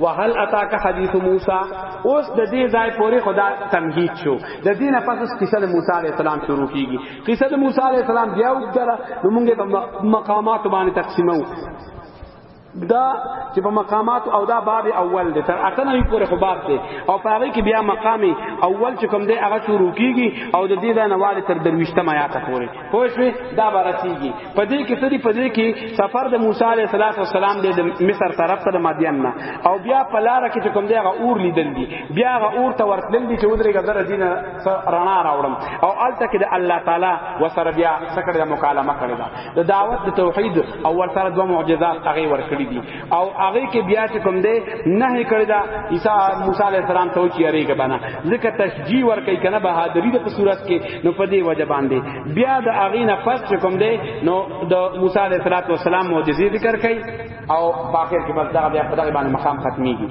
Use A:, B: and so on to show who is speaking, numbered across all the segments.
A: وهل اتاک حدیث موسی اوس د دې ځای پورې خدا تمهید شو د دې نه پس قصه د موسی علی السلام شروع کیږي قصه د موسی علی السلام بیا وګړه نو موږ په مقامات باندې تقسیمو دا چې په مقامات او دا باب اول دی تر اته نه پورې خو باب دی او په هغه کې بیا مقام اول چې کوم دی هغه شروع کیږي او د دې نه والی تر درويشته ما یا ته پورې پوه شوې دا به رسیږي په دې کې څه دي په دې کې سفر د موسی علیه السلام د مصر طرف ته د مدین نه او بیا په لاره کې چې کوم دی هغه اور لیدل دي بیا هغه اور ته ورتلل دي چې ودرېږه زره دین رڼا راوړم او الته کې د الله تعالی وسره بیا سکړه مکالمه کړې ده د دعوت د توحید او ورسره دوه معجزات هغه ورکړي دي او هغه کې بیا چې کوم دی نه کړی دا عیسی موسی علی السلام ته چې یری کې بنا ځکه تشجیع ور کوي کنه بهادری د صورت کې نو په دې وجه باندې بیا د هغه نه پس چې کوم دی نو د موسی علی السلام معجزې ذکر کوي او باقی کې بس دا بیا په دغه باندې مقام ختميږي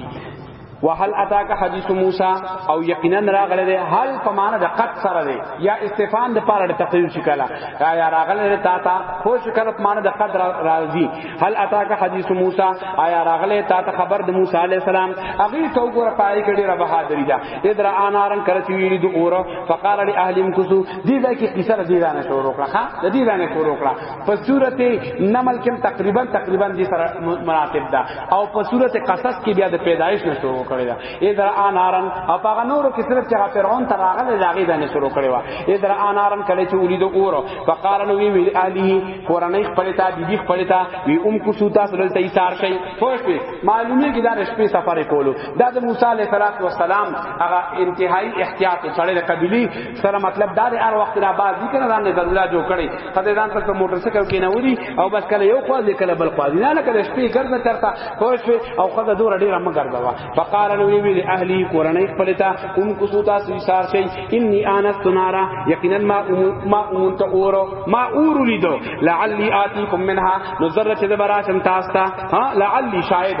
A: وهل اتاک حدیث موسی او یقینا راغله ده هل په معنا د قد سره ده یا استفهام د پاره د تقریر شکلا یا راغله ده تا تا خو شکل په معنا د قد راضی هل اتاک حدیث موسی آیا راغله تا ته خبر د موسی علی السلام اغه تو ګور پای کړي را بهادری ده ادرا انارن کرچ ویری د اور فقال لاهلم کسو دې ځای کې قصه دې دانه شروع کړه ها دې دانه شروع کړه په صورت نمل کې تقریبا تقریبا دې سره مناسب ده او په صورت قصص کې بیا د پیدایش نه شروع کړی دا اذر انارن او هغه نورو کې صرف چې فرعون تر هغه د هغه دنه شروع کړی و اذر انارن کله چې ولید اورو فقال نو وی ویل علی قرانه خپل ته بیبي خپل ته وی ام کو سوتا سره ته ایثار شي خوش به معلومی کې دا شپې سفر کولو دا د موسی علیه السلام هغه انتهایی احتیاط سره د قبلی سره مطلب دا دی هر وخت را باز دي کنه ځان نه ضرورت جوړ کړي خدای ځان ته موټر سایکل کې نه ودی او بس کله یو خواز کله بل خواز نه لکه شپې ګرځه ترتا خوش او خدای دور ډیر مګ ګرځوا فقال نو وی وی اهلی کورنۍ خپل ته کوم کو سوتا سیسار شي انی انس تنارا یقینا ما ما اون ته اورو ما اور لیدو لعلی آتیکم منها نو ذره چې براشم تاسو ته ها لعلی شاهد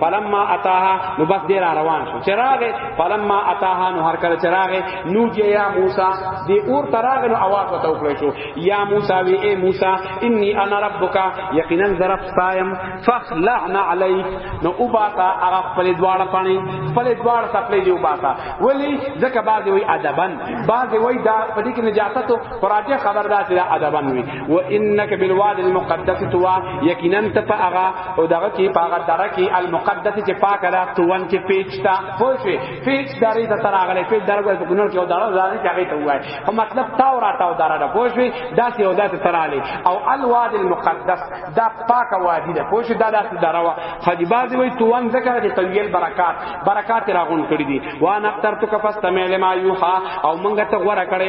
A: فلما اتاها نو بس دیر روان شو چراغ فلما اتاها نو هر کله چراغ نو جه یا موسی دی اور تراغ نو आवाज وته وکړ شو یا موسی وی اے موسی انی انا ربک یقینا ذرب صایم فخلعنا علیک نو وباتا هغه خپل دواړه پانی خپل دواړه خپل دی وباتا ولی ځکه بعد وی ادبن بعد وی دا پدې کې نجاست او راجه خبردار دی ادبن وی و انک بالواد المقدس توا یقینا ته په هغه او دغه کې په هغه دره کې المقدس چې پاک را توان کې پیچتا پوښې پیچ داري د تر هغه پیچ دره په ګنور کې او دره ځاني کې هغه ته وای او مطلب تا ورا تا دره ده پوښې داسې او داسې تر علی او الواد المقدس دا پاک وادي ده پوښې دا داسې دره وا خدي بازي وای توان ذکر دې طویل برکات برکات راغون کړی دي وانا اخترتک فاستمع لما یوحى او مونږ ته غوړه کړې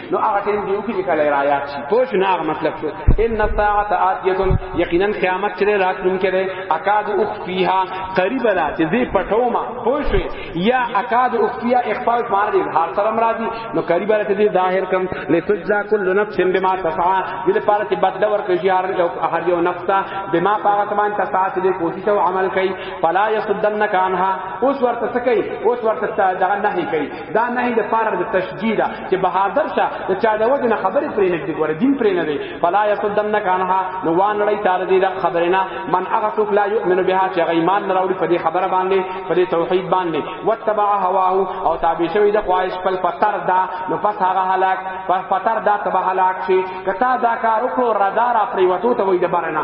A: نو هغه ټیم دی وکړي چې کله رايات شي پوه شو نه هغه مطلب شو ان الساعه اتیه یقینا قیامت چې راتلون کړي اکاد اخفیها قریب را چې دې پټوما پوه شو یا اکاد اخفیا اخفاء مار دې هر سره مرادي نو قریب را چې دې ظاهر کم لتجزا کل نفس بما تسعى دې لپاره چې بدل ورکړي شي هر یو هر یو نفس ته بما پاغه تمان تسعى چې دې کوشش او عمل کوي فلا یصدنک عنها اوس ورته سکی اوس ورته دا نه کوي دا نه د پاره د تشجیع ده چې بهادر شه د چا د وجه نه خبرې پرې نه دی ګوره دین پرې نه دی فلا یصدن کانها نو وان لړی تار دی د خبرې نه من هغه څوک لا یؤمن بها چې ایمان نه راوړي په دې خبره باندې په دې توحید باندې وتبع هواه او تابع شوی د خواهش خپل پتر دا نو پس هغه هلاک پس پتر دا تبع هلاک شي کته دا کار وکړو رادار پرې وته ته وې د بارنه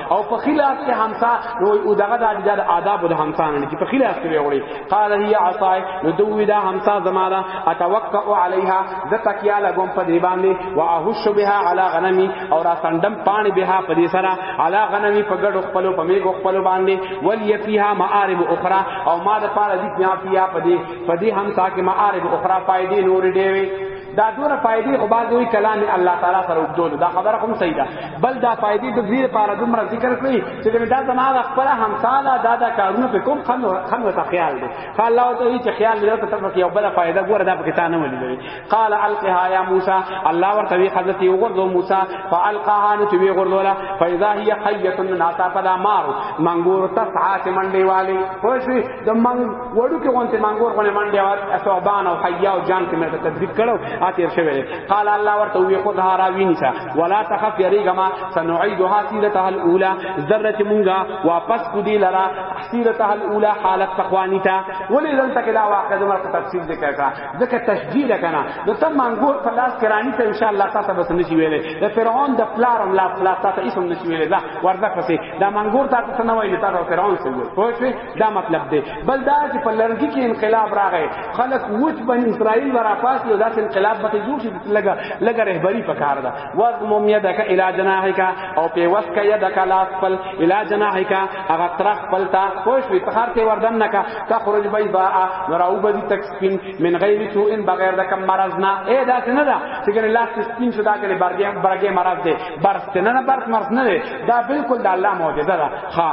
A: او په خلاف کې همسا نو او دغه د اجداد آداب د همسا نه چې په خلاف کې ویوړي قال هي عصای نو دوی دا همسا زماده اتوقع علیها د تکیا لګوم په دی باندې واهش بها علی غنمی او را سندم پانی بها په دې سره علی غنمی په ګډو خپل په میګو خپل باندې ولی فیها معارب اخرى او ما د پاره دې بیا په دې په دې همسا کې معارب اخرى فائدې نور ډېوي دا دونه فائدې خو باز وی کلام الله تعالی سره وګدول دا خبره کوم صحیح ده بل دا فائدې د دې لپاره دومره ذکر کړی چې دا زما د خپل همساله دا دا کارونه په کوم خنو خنو ته خیال دی فالله ته هیڅ خیال نه ته تفکر یو بل فائدہ ګوره دا پکې تانه ولې قال القها یا موسی الله ورته وی حضرت یو ګردو موسی فالقها نو وی ګردولا فاذا هي حیه ناتا فلا مار منګور تسعات منډي والی خوشي د منګ وړو کې غونته مانګور غونې منډه وات اسوبان او حیا او جان کې مې تدبیر کړو اتیر شوی دی قال الله ورته وی خود هارا وینسا ولا تخف یریګما سنعيدها سیرتها الاولى ذره مونږه واپس کو دی لرا سیرتها الاولى حالت تقوانی تا ولې دلته کې دا واقع زمر په تفصیل ذکر کړه ځکه تشجیل کنه نو تم مانګور په لاس کرانی ته ان شاء الله تاسو بس نشي ویلې د فرعون د پلار هم لا پلار تاسو هیڅ نشي ویلې دا ورځه پسې دا مانګور تاسو نه وایي تاسو فرعون څه وایي دا مطلب دی بل دا چې په لرګي کې انقلاب راغی خلک وچ بن اسرائیل ورا پاس یو داس انقلاب به جوړ شي لګا لګا رهبری پکار ده وضمم يدك الى جناحك او په وسک يدك لا خپل الى جناحك هغه طرف خپل تا خوش وي په هر ته وردن نکا تخرج بيضاء نراو بدی تک سپین من غیر سوء بغیر د کم مرض نه اے دا نه دا چې ګره لاس سپین شو دا ګره برګه برګه مرض ده برست نه نه برست مرض نه ده دا بالکل د الله معجزه ده ها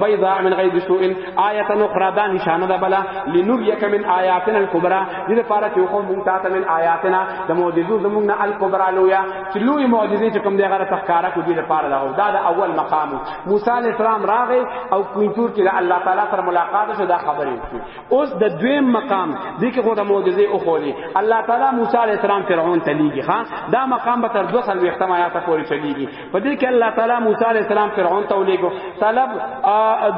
A: بيضاء من غير سوء آية أخرى دا نشانه دا بلا لنريك من آياتنا الكبرى دې لپاره چې خو مونږ تاسو من آياتنا د معجزو زمونږ الكبرى لویا چې لوی معجزې چې کوم دی غره تخکارا کو دې لپاره دا دا د اول مقام موسی عليه السلام راغی او کوینتور کې الله تعالی سره ملاقات شو دا خبرې اوس د دویم مقام دې کې خو د معجزې او خولي الله تعالی موسی عليه السلام فرعون ته لیږي ها دا مقام به تر 200 وختم آیات پورې چلیږي په دې کې الله تعالی موسی علی السلام فرعون ته ولېګو طلب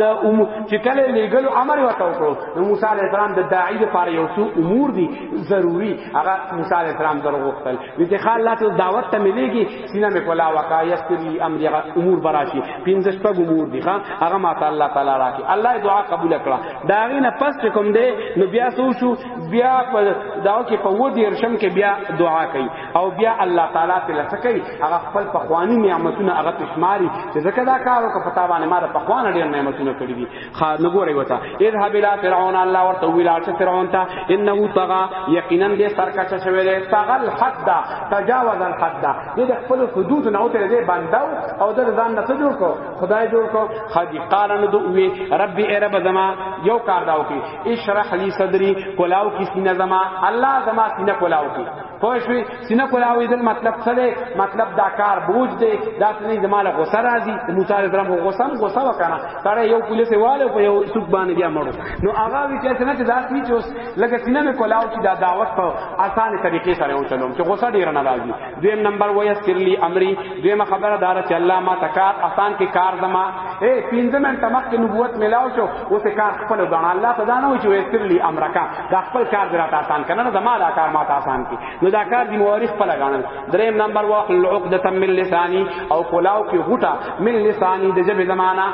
A: د ام چې کله لېګلو امر وته وکړو نو موسی علی السلام د داعی لپاره یو څو امور دي ضروری هغه موسی علی السلام درو غوښتل وی خال الله ته دعوت ته ملېږي سینه مې کولا وکا یستری امر هغه امور براشي پنځه شپږ امور دي هغه ما تعالی الله تعالی راکي الله دعا قبول کړه دا غینه پس کوم دې نو بیا سو شو بیا په داو کې په و دې رشم کې بیا دعا کوي او بیا الله تعالی په لته کوي هغه خپل پخوانی نعمتونه هغه پښماري چې ځکه دا کار او په تابانه ما د پخوانه ډیر نعمتونه کړی دي خا نه ګوري وتا اذهب الى فرعون الله ورته ویل چې فرعون ته انه طغى یقینا دې سرکشه شوی دی تغل حد تجاوز الحد دې د خپل حدود نه اوته دې بنداو او د ځان نه جوړ کو خدای جوړ کو خدي قارن دوی ربي ای رب زما یو کار داو کی اشرح لي صدري کولاو کی سینه زما الله زما سینه کولاو کی پوه شوې سینه کولاوي دل مطلب څه دی مطلب دا کار بوج دی دا سنې زماله غوسه راځي د موسی علیه السلام غوسه هم غوسه وکړه سره یو پولیس واله په یو سوق باندې بیا مړو نو هغه وی چې څنګه چې دا سوي چې اوس لکه سینه مې کولاو چې دا دعوت په اسانه طریقې سره و چلوم چې غوسه ډیر نه راځي دویم نمبر وای سرلی امری دویم خبره دار چې الله ما تکار آسان کې کار زما اے 15 منټه مخکې نبوت ملاو شو اوس کار خپل غواړه الله ته دا نه و چې ویسر لی امرکا دا خپل کار دراته آسان کنه دا ما دا کار ما ته آسان کی نو دا کار دی موري خپل غاڼل دریم نمبر واخل عقده من لسانی او کلاو کی غټه من لسانی د جبه زمانہ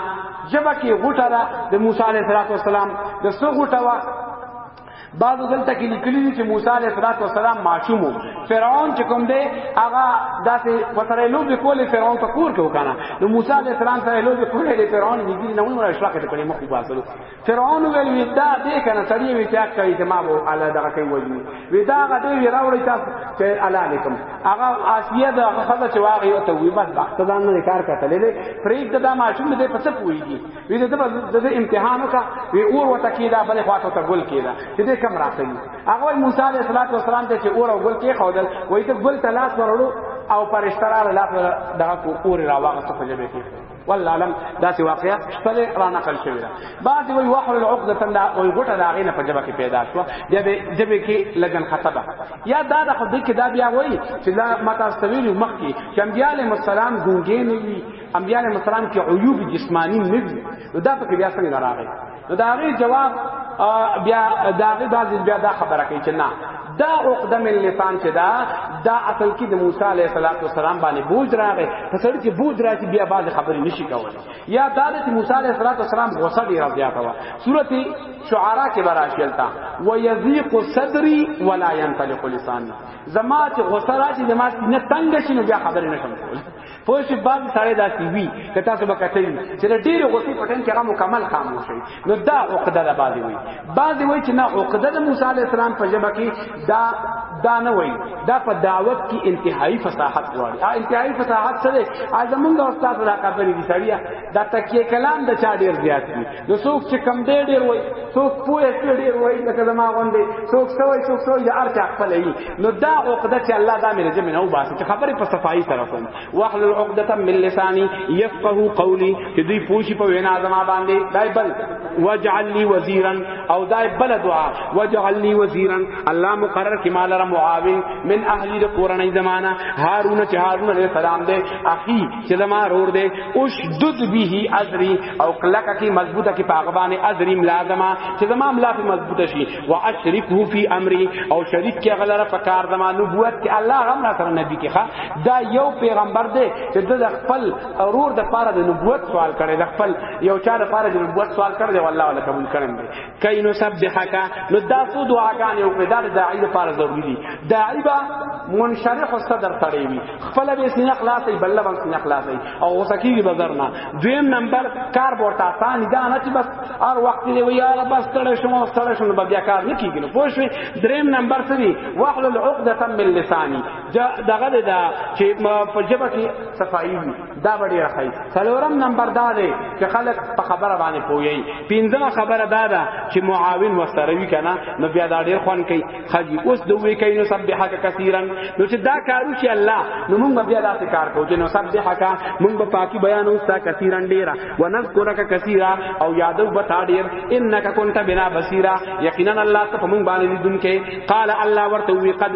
A: جبه کی غټه د موسی علیه السلام د سو غټه بعضو دلته کې لیکلي دي چې موسی علیه السلام معصوم و فرعون چې کوم دی هغه داسې وسره لوبې کولې فرعون په کور کې وکنه نو موسی علیه السلام سره لوبې کولې د فرعون نږدې نه ونه اشراق ته کړې مخ وباسلو فرعون ویل وی دا دې کنه سړی وی چې کوي چې ما وو الله دغه کوي وایي وی دا هغه دې وی راوړی تاسو چې الله علیکم هغه آسیه د هغه خزه چې واغې او ته وی بس وخت ځان نه کار کتلې پرېږد دا ماشوم دې پڅ پويږي وی د د امتحان وکا وی اور وته کیدا بل خواته ته ګل کیدا چې دې کم راخلی هغه موسی علیہ الصلوۃ والسلام ته چې اور او ګل کې خودل وی ته ګل تلاش ورړو او پرشترار لا دغه کو اور را واغ څه جبه کې والله علم دا سی واقعیا خپل را نقل شوی دا بعد وی وحر العقده لا او غټه دا غینه په جبه کې پیدا شو جبه جبه کې لګن خطبه یا دا د خدای کې دا بیا وی چې لا متا استویل مخ کې چې انبیاء علیهم السلام ګونګې نه انبیاء علیهم السلام کې عیوب جسمانی نه دي نو دا په بیا څنګه راغی نو دا غي جواب بیا دا غي باز بیا دا خبره کوي چې نه دا عقده من لسان چې دا دا اصل کې د موسی علیه السلام باندې بوج راغی په سر کې بوج راځي بیا باز خبرې نشي کولای یا دا چې موسی علیه السلام غوسه دی راځي تا سورته شعراء کې براشل تا و یذیق صدری ولا ينطلق لسانی زما چې غوسه راځي زما نه تنگ شي نو بیا خبرې نشم کولای پوه شي بعض سړی داسې وي که تاسو به کتلی چې د ډېرې غوسې په ټایم کې هغه مکمل خاموش وي نو دا عقده ده بعضې وایي بعضې وایي چې نه عقده د موسی علیه السلام په ژبه کې دا دا نه وایي دا په دعوت کې انتهایی فصاحت غواړي آ انتهایی فصاحت سره آ زمونږ استاد را کار کوي دي سړیا دا تکیه کلام د چا ډېر زیات دي نو څوک چې کم دی ډیر وای څوک پوه شي ډیر وای لکه زما غوندې څوک سوي څوک سوي د ارچ خپل وي نو دا عقده چې الله دا مې جمع نه وباسي چې خبره په صفائی سره کوم واحل العقده من لساني يفقهوا قولي چې دوی پوښي په وینا زما باندې دای بل واجعل لي وزيرا او دای بل دعا واجعل لي وزيرا الله مقرر کې مال را معاون من اهلی د قرآني زمانہ هارون چې هارون عليه السلام دې اخي چې زما رور دې اوش دد به ازري او کلکه کی مضبوطه کی پاغبان ادریم لازمه چې زما ملا په مضبوطه شي واشرکه فی امری او شریک کې غلره په کار زما نبوت کې الله غم را سره نبی کې ښا دا یو پیغمبر دی چې د خپل اورور د پاره د نبوت سوال کړي د خپل یو چا د پاره د نبوت سوال کړي والله ولا قبول کړم کای نو سبحک نو دا څو دعاګانې وکړه دا داعی لپاره ضروری دي داعی با منشرح صدر تړي وي خپل به سینه خلاصې بل به سینه خلاصې او وسکیږي بازار نه دویم نمبر کار ورته آسان دا نه چې بس هر وخت دی وی یار بس تړې شوم او تړې شوم بیا کار نه کیږي نو پوه شئ دریم نمبر څه دی واحلل عقده من لسانی دغه دا چې په جبه کې صفائی وي دا به ډیره ښایي څلورم نمبر دا دی چې خلک په خبره باندې پوهیږي پنځمه خبره دا ده چې معاون ورسره وي کنه نو بیا دا ډیر خوان کوي خجی اوس دوی کوي نو سبحک کثیرا نو چې دا کارو چې الله نو موږ بیا داسې کار کوو چې نو سبحک موږ په پاکي بیان اوس تا کثیرا ډیره ونذکرک کثیرا او یادو به تا ډیر انک کنت بنا بصیرا یقینا الله ته موږ باندې دن کې قال الله ورته وی قد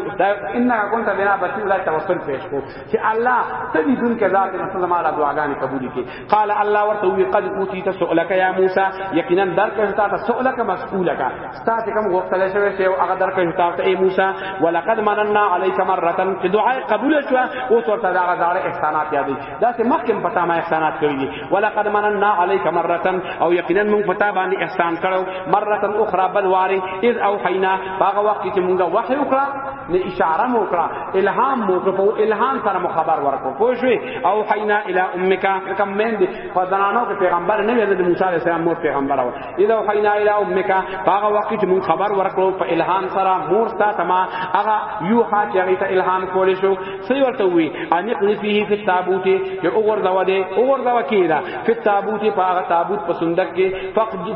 A: انک کنت بنا بصیرا توسل پیش کو چې الله ته دې دن کې ذات نه سلام علی دعاګانې قبول کړي قال الله ورته وی قد اوتیت سؤلک یا موسی یقینا درکړه تا ته سؤلک مسئولک ستاسو کوم غوښتل شوی چې هغه درکړه تا ته ای موسی ولقد مننا علیک مره چې دعای قبول شو او تو ته دا غزاره احسانات یادې دا چې مخکې پتا ما احسانات کړی دي ولقد مننا علیک مره او یقینا موږ پتا باندې احسان کړو مره اخرى بل واری اذ اوحینا هغه وخت چې موږ وحی وکړه نو اشاره مو کړه الهام مو کړه په الهام سره مو خبر ورکو پوه شوې او حینا الی امک کوم مین دي په زنانو کې پیغمبر نه ویل د موسی علی السلام مور پیغمبر و اذا حینا الی امک هغه وخت چې مون خبر ورکو په الهام سره مور تا تما هغه یو ها چې هغه ته الهام کول شو سی ورته وی ان قذفه فی التابوت چې اوغور دوا دي اوغور دوا کیدا فی التابوت په هغه تابوت په صندوق کې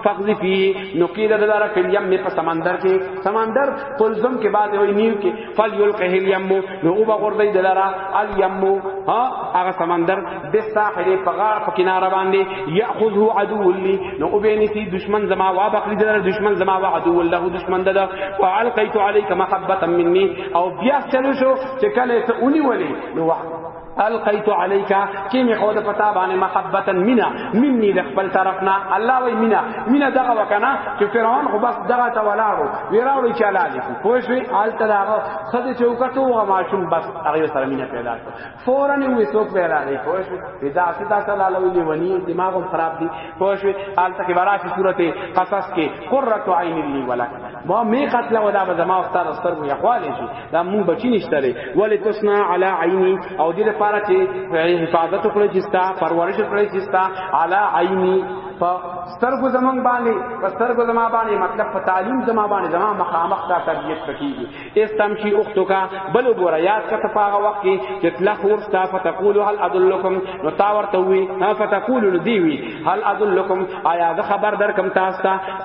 A: فقذفه نو کیدا دلاره فی الیم په سمندر کې سمندر قلزم کې بعد وی نیو کې فل یلقه الیم نو او بغردی دلرا الیم ها هغه سمندر د ساحل په غار په کناره باندې یاخذه عدو لی نو او بینی سی دشمن زما وا بخری دلرا دشمن زما وا عدو له دشمن دلا فالقیت علیک محبتا مني او بیا چلو شو چې کله ته اونی ولی نو القیت علیک کی می خود پتا باندې محبتا مینا مني د خپل طرفنا الله وی مینا مینا دغه وکنا چې فرعون خو بس دغه ته ولاړو ویراړو چې الله دې خو شوی آل تلاغه خدای چې وکټو هغه ماشوم بس هغه سره مینا پیدا کړ فورا یې وسوک پیدا نه خو شوی پیدا ستا صلی الله علیه ونی دماغ خراب دی خو شوی آل تک براشی صورت قصص کې قرۃ عین لی ولک ما می قتل ودا زما استاد سترګو یخوالی شي دا مون بچی نشته لري ولې تسنا علی عینی او دې لپاره چې حفاظت کړی چې ستا پرورش کړی چې ستا علی عینی په سترګو زمون باندې په سترګو زما باندې مطلب په تعلیم زما باندې زما مخامخ دا تربیت کیږي اس تمشي اختو کا بل وګوره یاد کته پاغه وخت کې چې تلخ ورستا فتقول هل ادلکم نو تا ورته وی ها فتقول دی وی هل ادلکم آیا زه خبر درکم تاسو ته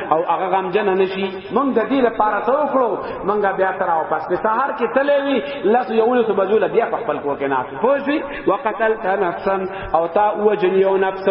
A: او هغه غمجن نشي مونږ د دې لپاره ته وکړو مونږ بیا تر او پس په سحر کې تلې وی لس یولس بجول بیا په خپل کو کې نه پوجي وقتل نفسا او تا وجن یو نفس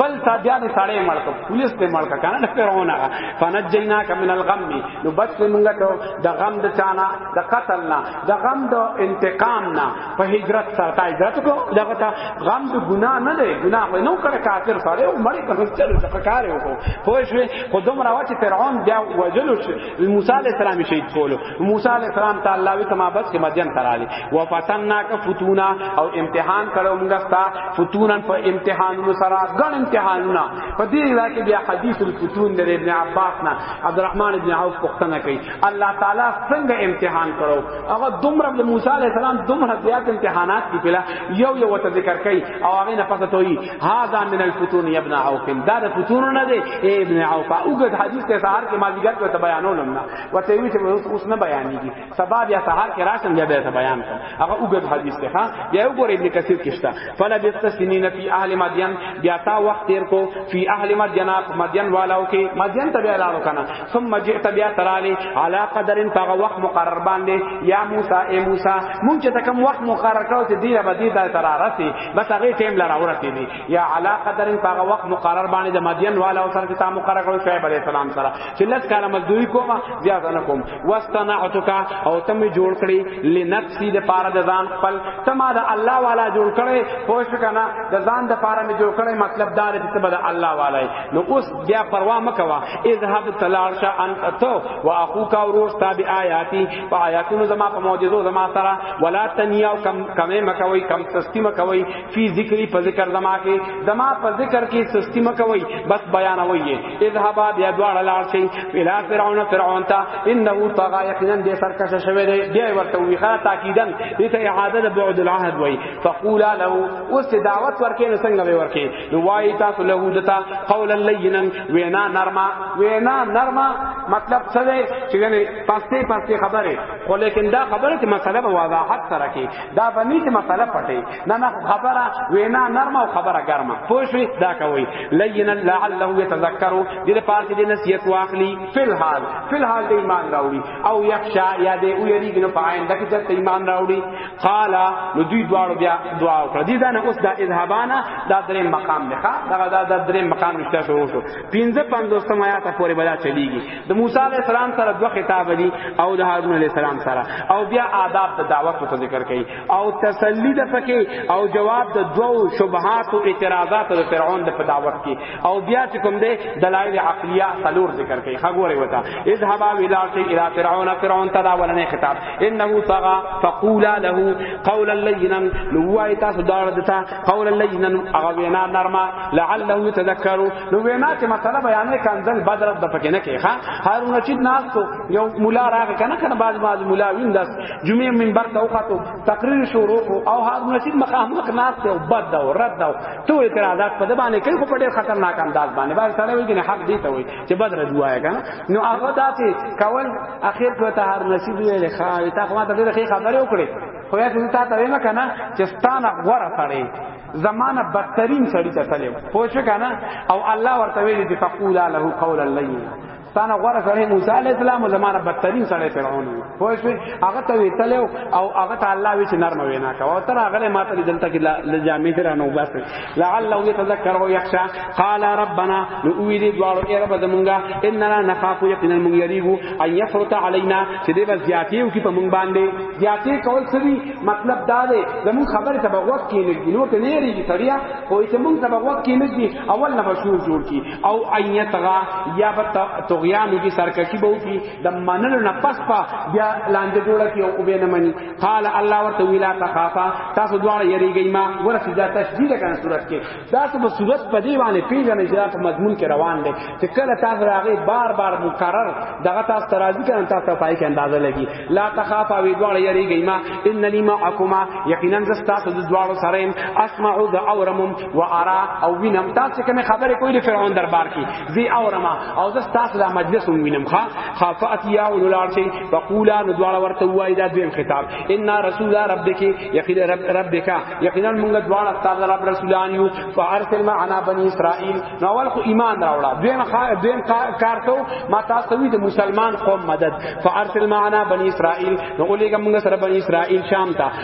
A: بل تا بیا نه سړې مړک پولیس ته مړک کنه نه پیرونه فنجینا ک من الغم نو بس مونږ ته د غم د چانا د قتل نه د غم د انتقام نه په هجرت سره تا هجرت کو دغه تا غم د ګناه نه دی ګناه مې نو کړ کافر سره او مړی په هستل د کار یو کو خو شوې خو دوم راوچ فرعون بیا وجلو شو موسی علی السلام شهید کولو موسی علی السلام تعالی وی تما بس کې مدین ترالی و فتننا ک فتونا او امتحان کړو موږ ستا فتونا په امتحانونو سره ګڼ امتحانونه په دې علاقې بیا حدیث الفتون د ابن عباس نه عبدالرحمن ابن عوف پښتنه کوي الله تعالی څنګه امتحان کړو هغه دومره د موسی علی السلام دومره زیات امتحانات دي پلا یو یو ته ذکر کوي او هغه نه پته توي هاذا من الفتون یا ابن عوف دا د فتون نه دی ابن عوف اوګه حدیث ته سحر کې مازیګر ته بیانولم نه وته وی چې اوس نه بیانېږي سبب یا سحر کې راشم بیا به بیان کوم هغه وګد حدیث ته ها بیا وګوره ابن کثیر کشتا فلا بتسنین فی اهل مدین بیا تا وخت تیر کو فی اهل مدین اپ مدین والاو کې مدین ته بیا لاړو کنه ثم جئت بیا ترالی علی قدر تاغه وخت مقرر باندې یا موسی ای موسی مونږ ته کوم وخت مقرر کړو چې دیره بدی دا تر راسي بس هغه ټیم لرا ورته دی یا علی قدر تاغه وخت مقرر باندې د مدین والاو سره ته مقرر کړو شعیب علیہ السلام سره چې لږ کار مزدوری کوم زیات نه کوم واستنعتک او تم جوړ کړي لنفسي د پاره د ځان خپل تما د الله والا جوړ کړي پوښ کنه د ځان د پاره می جوړ کړي مطلب دا دی چې د الله والا نو اوس بیا پروا مکوا اذهب تلاشا انت تو واخوک او روس تاب آیاتی په آیاتونو زما په معجزو زما سره ولا تنیا کم کمه مکوي کم سستی مکوي فی ذکری په ذکر زما کې زما په ذکر کې سستی مکوي بس بیانوي اذهبا بیا دواړه لاړ شي الی فرعون فرعون ته انه طغى یقینا دې سرکشه شوی دی بیا ورته وی ښا تاکیدن دې ته اعاده د بعد العهد وای فقولا له اوس دعوت ورکې نه څنګه به ورکې نو وای تاسو له دتا قولا لینا وینا نرما وینا نرما مطلب څه دی چې یعنی پسته پسته خبره خو لیکن دا خبره ته مسله وضاحت سره کې دا بنی ته مسله پټه نه نه خبره وینا نرمه او خبره ګرمه پوه شئ دا کوي لینا لعله یتذکر دې د پاره دې نصیحت واخلي فل حال فل حال دې ایمان راوړي او یخشا یا دې او یریږي نو پاینده کې چې ایمان راوړي قال نو دوی دواړو بیا دعا وکړه دې دا نه اوس دا اذهبانا دا درې مقام دی ښا دا دا دا درې مقام نشته شروع شو 15 50 آیات پورې بلا چلیږي د موسی علی السلام سره دوه خطاب دي او د هارون علی السلام سره او بیا آداب د دعوت په ذکر کوي او تسلی ده پکې او جواب د دوو شبهات او اعتراضات د فرعون د پداوت کې او بیا چې کوم ده دلایل عقلیه څلور ذکر کوي خګوري وتا اذهب الى الى فرعون فرعون تداولنه خطاب انه طغى فقولا له قولا لينا لوای تاسو دار دتا قولا لينا هغه وینا نرمه لعله يتذكر نو وینا چې مسله بیان نه کنزل بدر د پکې نه کې ها هارون رشید ناس کو یو مولا راغ کنه کنه باز باز مولا ویندس جمعه منبر ته وخاتو تقریر شروع کو او هارون رشید مخامخ ناس ته بد دا رد دا تو اعتراضات په باندې کوي خو په ډېر خطرناک انداز باندې باندې سره وي چې حق دی ته وي چې بد رد وایا کنه نو هغه داسې کول اخر ته ته هارون رشید ویل خا تا خو ما ته ډېر خبرې وکړې خو یا ته تا ته ویمه کنه چې ستانه غوړه سړی زمانہ بدترین سړی ته تلو پوه شو کنه او الله ورته ویل چې فقولا له قولا لینا ستانه غوړه سره موسی علی السلام او زمانه بدترین سره فرعون خو شو هغه ته ویتل او هغه ته الله وی چې نرم وینا کا او تر هغه ماته دلته کې لجامې تر نو بس لعل لو يتذكر او يخشى قال ربنا نؤيد دوار اے رب زمونږه اننا نخاف یقینا من یریغو ان یفرط علینا چې دې بس زیاتیو کې په مونږ باندې زیاتې کول سوي مطلب دا دی زمون خبره ته بغوت کې نه نو ته نه ریږي سړیا خو چې مونږ ته بغوت کې نه اول نه مشهور جوړ کی او ایتغا یا به تغیان کی سرکشی به کی د منلو نه پس پا بیا لاندې جوړه کی او به نه منی قال الله ورته ویلا تخافا تاسو دواړه یریږئ ما ورسې دا تشدید کنه صورت کې تاسو په صورت په دی باندې پیژنې چې په مضمون کې روان دی چې کله تاسو راغی بار بار مکرر دغه تاسو ترازی کنه تاسو پای کې اندازه لګی لا تخافا وی دواړه یریږئ ما ان لما اکما یقینا زستا تاسو دواړو سره اسمعوا اورمم و ارا او وینم تاسو کوم خبره کوي د فرعون دربار کې زی او رما او زه تاسو د مجلس وینم ښا خافات یا ولار شي وقولا نو دواړه ورته وای دا دویم خطاب ان رسول ربک یقین رب ربک یقینا موږ دواړه تاسو رب رسولان یو فارسل معنا بنی اسرائیل نو اول خو ایمان راوړه دویم دویم کارتو ما تاسو وی د مسلمان قوم مدد فارسل معنا بنی اسرائیل نو ولېګم موږ سره بنی اسرائیل شام ته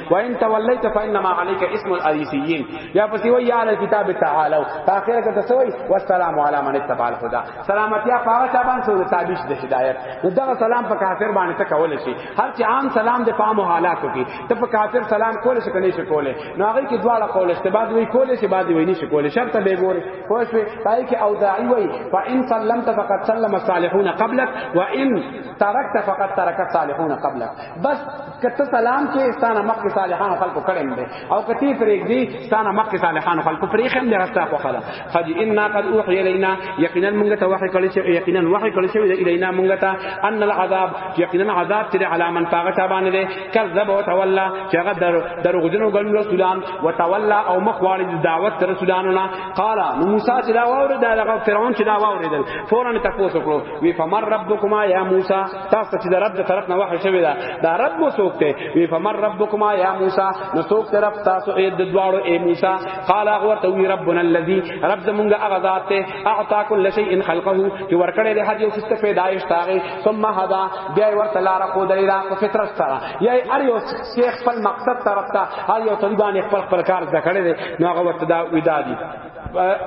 A: وان تولیت فانما علیک اسم الاريسیین یا پسې وای یا علی کتاب تعالو اخر کې تاسو وای والسلام علی من اتبع الهدى سلامتی هغه چا باندې سو تابع د هدایت دا سلام په کافر باندې ته کول شي هر چې عام سلام د پام حالاتو کې ته په کافر سلام کول شي کني شي کوله نو هغه کې دواړه کول شي بعد وی کول شي بعد وی نه شي کوله شرط به ګوري خو شي پای کې او داعی وای فان سلمت فقد سلم الصالحون قبلك وان تركت فقد ترك الصالحون قبلك بس کته سلام کې ستانه مخ کې صالحانو خلکو کړم دي او کتی پرېګ دي ستانه مخ کې صالحانو خلکو پرې خم دي راستا خو خلا قد ان قد اوحي الينا یقینا موږ ته وحی کړی چې یقینا وحی کړی چې الینا موږ ته ان العذاب یقینا عذاب چې علی من پاغه چا باندې دي کذب او تولا چې هغه در دروغجنو ګڼل رسولان او تولا او مخ واړي دعوت تر رسولانو نه قال موسی چې دا واورید دا فرعون چې دا واوریدل فورا تاسو کړو وی فمر ربکما یا موسی تاسو چې د رب د طرف نه وحی شوی دا دا رب مو څوک دی وی فمر ربکما یا موسی نو څوک ته رب تاسو اې د دواړو اې موسی قال هغه ورته وی ربنا الذی رب زمونږه هغه ذات ته اعطا کل شیء خلقه چې ورکړې د هر یو څه ته پیدایش تاغي ثم هدا بیا ورته لار خو دای را په فطرت سره یا هر یو شیخ خپل مقصد طرف ته هر یو طالبان خپل خپل کار ذکر دي نو هغه ورته دا وی دادی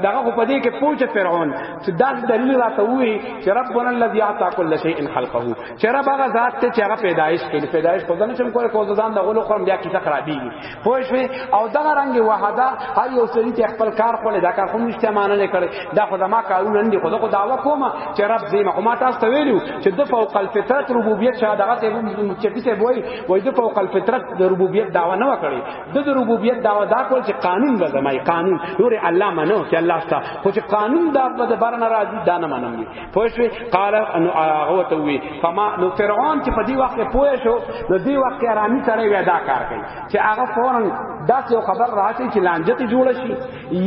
A: دغه خو پدې کې پوهه فرعون چې دا دلیل راته وی چې ربنا الذي اعطى كل شيء خلقه چې رب هغه ذات ته چې هغه پیدایش کړي پیدایش په ځنه چې کوی کو ځان د غلو خرم بیا کیسه خرابي پوه شوې او دا رنګ وحدا هر یو سړي ته خپل کار خپل دا کار خو نشته معنی نه کړي دا خو ما کارونه نه خو خو دعوا کوم چې رب زې ما خو ما تاسو ویلو چې د فوق الفطرت ربوبیت شاده هغه ته چې څه وای وای د فوق الفطرت د ربوبیت دعوا نه وکړي د د ربوبیت دعوا دا کول چې قانون به زمای قانون نور الله منو چې الله ستا خو چې قانون دا به بار نه راځي دا نه منم دي پوه شو قال انه هغه ته وی فما نو فرعون چې په دې وخت کې پوه شو نو دې وخت کې آرامي سره وی دا کار کوي چې هغه فورا داسې یو خبر راځي چې لانجه ته جوړ شي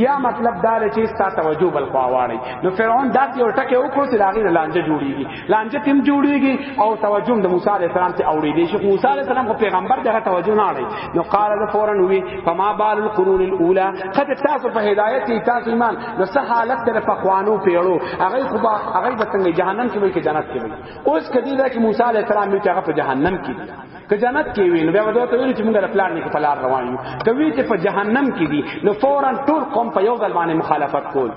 A: یا مطلب دا چې ستا توجه بل خواواړي نو فرعون داسې یو ټکی وکړ چې لاغې لانجه جوړیږي لانجه تیم جوړیږي او توجه د موسی علی السلام ته اوړي دي شیخ موسی علی السلام خو پیغمبر دغه توجه نه اړي نو قال له فورا وی فما بال القرون الاولى قد تاسو په هدایت تاسو ایمان نو سه حالت تر فقوانو پیړو هغه خو با هغه به څنګه جهنم کې وي کې جنت کې وي اوس کدی دا چې موسی علی السلام یې هغه په جهنم کې که جنت کې وي نو بیا ودا ته ویل چې موږ پلان نه کې پلار روان یو کوي چې په جهنم کې دي نو فورا ټول قوم په یو ځل باندې مخالفت کول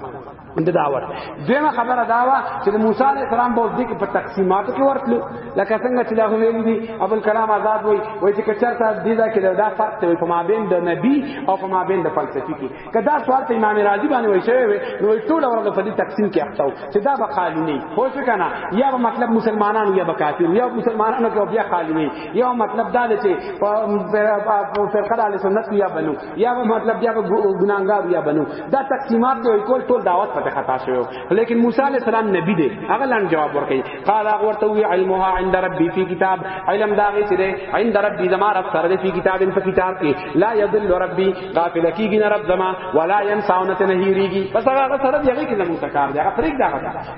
A: د دعوت دیمه خبره دا وا چې د موسی علی السلام به د په تقسیماتو کې ورتلو لکه څنګه چې دا ویل دي ابو الکلام آزاد وای وای چې کچرته د دې کې دا فرق ته په مابین د نبی او په مابین د فلسفي کې کدا سوال ته امام رازی باندې وای شوی وي نو ټول ورته په دې تقسیم کې اختاو چې دا به قانوني خو څه کنه یا به مطلب مسلمانانو یا به کافر یا مسلمانانو کې بیا قانوني یا مطلب دا چې په فرقه علی سنت یا بنو یا به مطلب یا به ګناګار یا بنو دا تقسیمات دی کول ټول دعوت پته خطا شوی لیکن موسی علی السلام نبی دی هغه لن جواب ورکړي قال هغه ورته وی علمها عند ربي فی کتاب علم دا غي چې عند ربي زما رب سره فی کتاب په کتاب کې لا یذل ربي غافل کیږي نه رب زما ولا ينسى نه هیریږي بس هغه سره دی هغه کې زموږ کار دی هغه طریق دا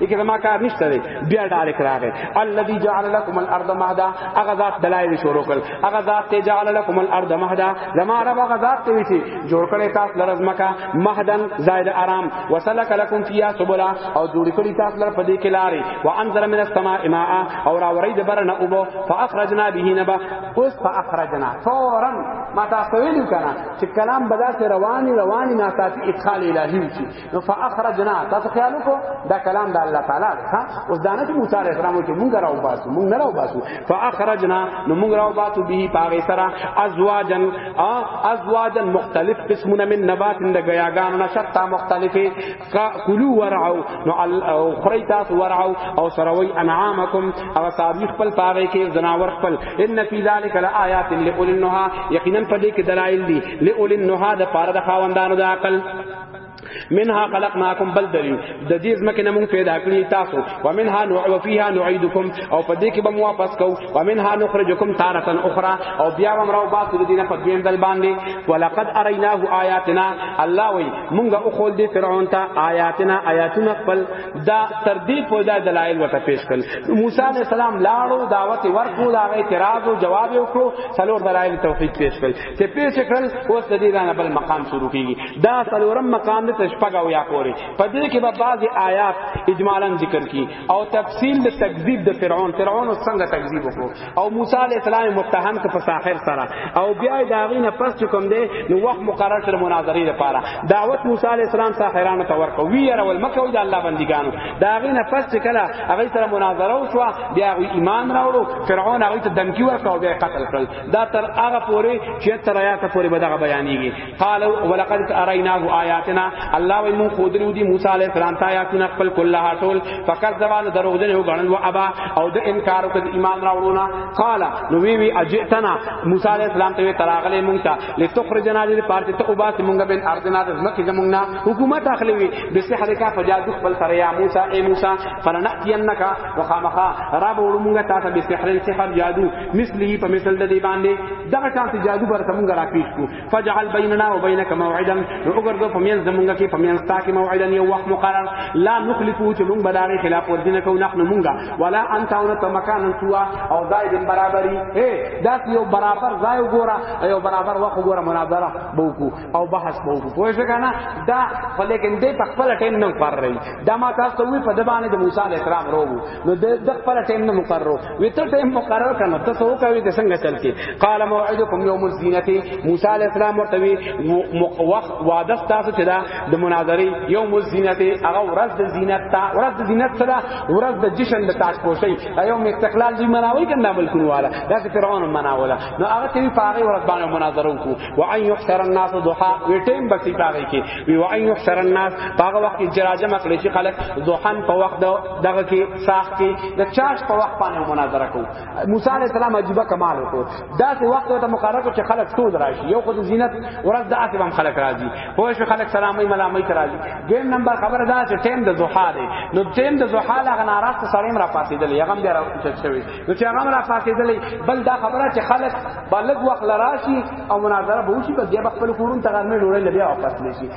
A: یکه زما کار نشته دی بیا ډایرک راغی الذي جعل لكم الارض مهدا هغه ذات دلایل شروع کړ هغه ذات ته جعل لكم الارض مهدا زما رب هغه ذات ته ویسی جوړ کړی تاسو لرز مکه مهدن زائد آرام وسلک لكم فيها سبلا او جوړ کړی تاسو لر پدې کې لارې وانزل من السماء ماء او را ورید برنه او بو فاخرجنا به نبا اوس فاخرجنا فورا ما تاسو ویلو کنه چې کلام بداسه رواني رواني ناساتي ادخال الهي نو فاخرجنا تاسو خیال کو دا کلام د الله تعالی ها اوس دانه چې موسی علیہ السلام چې مونږ راو باسو مونږ نه راو باسو فاخرجنا نو مونږ راو باسو به پاغه سره ازواجن ازواجن مختلف قسمونه من نبات د غیاګان نشتا مختلفه کلو ورعو نو خری تاسو ورعو او سروي انعامکم او صاحب خپل پاغه کې زناور خپل ان فی ذلک لآیات لأولنها یقینا پدې کې دلایل دي لأولنها د پاره د خاوندانو د عقل منها خلقناکم بل دلیل د دې ځمکې نه موږ پیدا کړی تاسو ومنها نوع وفيها نعيدكم او په دې کې به مو واپس کو ومنها نخرجكم تارة اخرى او بیا هم راو باسو د دینه په دویم دل باندې ولقد اریناه آیاتنا الله وی موږ او خول دې فرعون ته آیاتنا آیاتنا خپل دا تر دې په دا دلایل وته پیش کړل موسی علیہ السلام لاړو دعوت ورکو دا اعتراض او جواب وکړو څلور دلایل توحید پیش کړل چې پیش کړل اوس د دې نه بل مقام شروع کیږي دا څلورم مقام د تشپګ او یا پورې په دې کې به بعضی آیات اجمالا ذکر کی او تفصیل د تکذیب د فرعون فرعون څنګه تکذیب وکړو او موسی علی السلام متهم ک په ساحر سره او بیا دا غینه پس کوم دی نو وخت مقرر تر مناظری لپاره دعوت موسی علی السلام ساحرانو ته ورکو وی یره ول مکه د الله بندګانو دا غینه پس کله هغه سره مناظره وشو بیا ایمان راوړو فرعون هغه ته دمکی ورکاو بیا قتل کړل دا تر هغه پورې چې تر آیات پورې به دغه بیانېږي قال ولقد اریناه آیاتنا الله وی مون خود لرو دی موسی علی السلام ته آیاتونه خپل کله ټول فقط زبان دروغجن یو غنل و ابا او د انکار وکړ ایمان راوړونه قال نو وی وی اجتنا موسی علی السلام ته تراغله مونږ ته لتخرجنا دې پارت ته وباس مونږ بین ارضنا د مکه زمونږ نه حکومت اخلي وی به سحر کا فجادو خپل سره یا موسی ای موسی فلناتینک وخامخا رب ورمونږ ته به سحر سحر جادو مثله په مثل د دې باندې دغه شان ته جادو برته مونږ را پیښ کو فجعل بیننا و بینک موعدا نو وګرځو په میان زمونږ کې په میان ستا کې موعدا یو وخت مقرر لا نخلفو چې مونږ بداغه خلاف ورزنه کو نحن مونږه ولا انت او ته مکان سوا او ځای دې برابرۍ اے دا یو برابر ځای وګوره یو برابر وخت وګوره مناظره بوکو او بحث بوکو پوه شو کنه دا ولیکن دې په خپل ټیم نه پر رہی دا ما تاسو وی په دبانې د موسی علی السلام روو نو د د خپل ټیم نه مقررو وی ته ټیم مقرر کنه ته سو کوي د څنګه چل کی قال موعدکم یوم الزینه موسی علی السلام ورته وی وخت وعده تاسو چې دا د مناظری یوم الزینه هغه ورځ د زینت تا ورځ د زینت سره ورځ د جشن د تاج پوشی یوم استقلال دی مناوی کنه ملکون والا دا چې فرعون مناولا نو هغه تی پاره ورځ باندې مناظره وکړو و ان یحشر الناس ضحا وی ټیم بسی پاره کی وی و ان یحشر الناس هغه وخت چې راجم کړی چې خلک ضحا په وخت دغه کې ساخ کې د چاش په وخت باندې مناظره کو موسی علی السلام عجیب کمال وکړو دا سه وخت ته مقرره کو چې خلک ټول راشي یو خو زینت ورځ د اسب هم خلک راځي خو شو خلک سلامي ملامي راځي دیم نمبر خبره دا چې ټیم د زوحا دی نو ټیم د زوحا لا غنارات سړیم را پاتېدل یغم بیا را اوچت شوی نو چې هغه را پاتېدل بل دا خبره چې خلک بلګ وخت لراشي او مناظره به وشي بس بیا خپل کورون ته غرمه ډوړې لبیا واپس لشي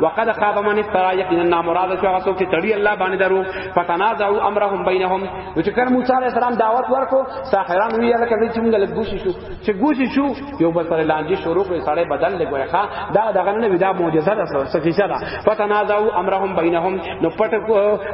A: وقد خاب من افترا یقینا نامراد شو هغه څوک چې تړي الله باندې درو فتنازعوا امرهم بینهم نو چې کله موسی علیه السلام دعوت ورکو ساحران وی هغه کله چې موږ لګوشي شو چې ګوشي شو یو بل سره لانجه شروع کړي سړی بدل لګوي ښا دا دغه نه ودا معجزه ده سفیسه ده فتنازعوا امرهم بینهم نو پټ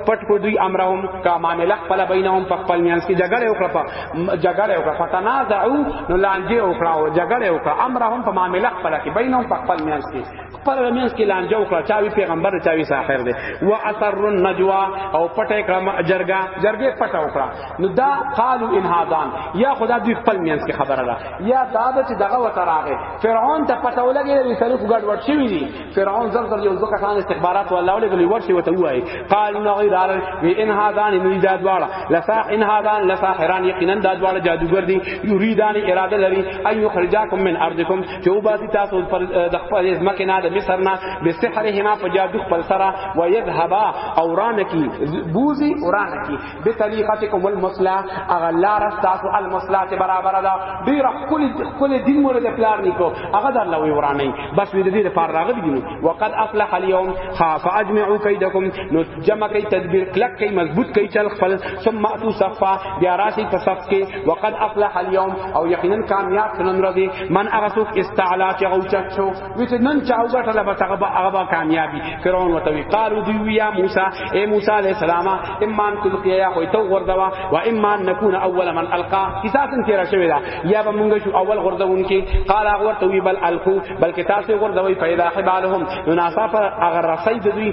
A: پټ کو دوی امرهم کا معاملې خپل بینهم په خپل میانس کې جګړه وکړه جګړه وکړه فتنازعوا نو لانجه وکړه جګړه وکړه امرهم په معاملې خپل کې بینهم په خپل میانس کې پر رمینس کې لانجه وکړه چا وی پیغمبر چا وی ساحر دی و اثر النجوا او پټه کړه جرګه جرګه پټه وکړه نو دا قالو ان هاذان یا خدا دوی خپل مینس کې خبره ده یا دا چې دغه وتراغه فرعون ته پته ولګي چې تاریخ ګډ وډ شوی دی فرعون زر زر یو ځکه خان استخبارات ولا ولګي ورشي وته وای قال نو غیر عالم وی ان هاذان نو دا دواړه لسا ان هاذان لساحران یقینا دا دواړه جادوګر دي یریدان اراده لري ايو خرجاکم من ارضکم چې او باسی تاسو پر د خپل ځمکه نه د مصر نه به سحرهما په جادو خپل سره و یذهبا اوران کی بوزي اوران کی به طریقتکم المصلح اغه لار تاسو المصلح ته برابر ده ډیر خپل خپل دین مور د پلان نکو اغه در لوي اوران نه بس دې دې پر راغلی دي وقد افلح اليوم خاف اجمعوا کیدکم نو جمع کی تدبیر کلک کی مضبوط کی چل خپل ثم اتو صفا بیا راشي په صف کې وقد افلح اليوم او یقینا کامیاب شنن رضی من هغه څوک استعلا چې او چت شو ویت نن چا او غټه لبا تغه با هغه کامیابی فرعون وتوی قالو دی ویا موسی اے موسی علیہ السلام اما ان تلقی یا خو تو غردوا و اما ان نكون اول من القا کیساتن تیرا شوی دا یا به مونږ شو اول غردون کی قال هغه ورته وی بل القو بلکې تاسو غردوی پیدا حبالهم نو ناسا پر هغه رسید دوی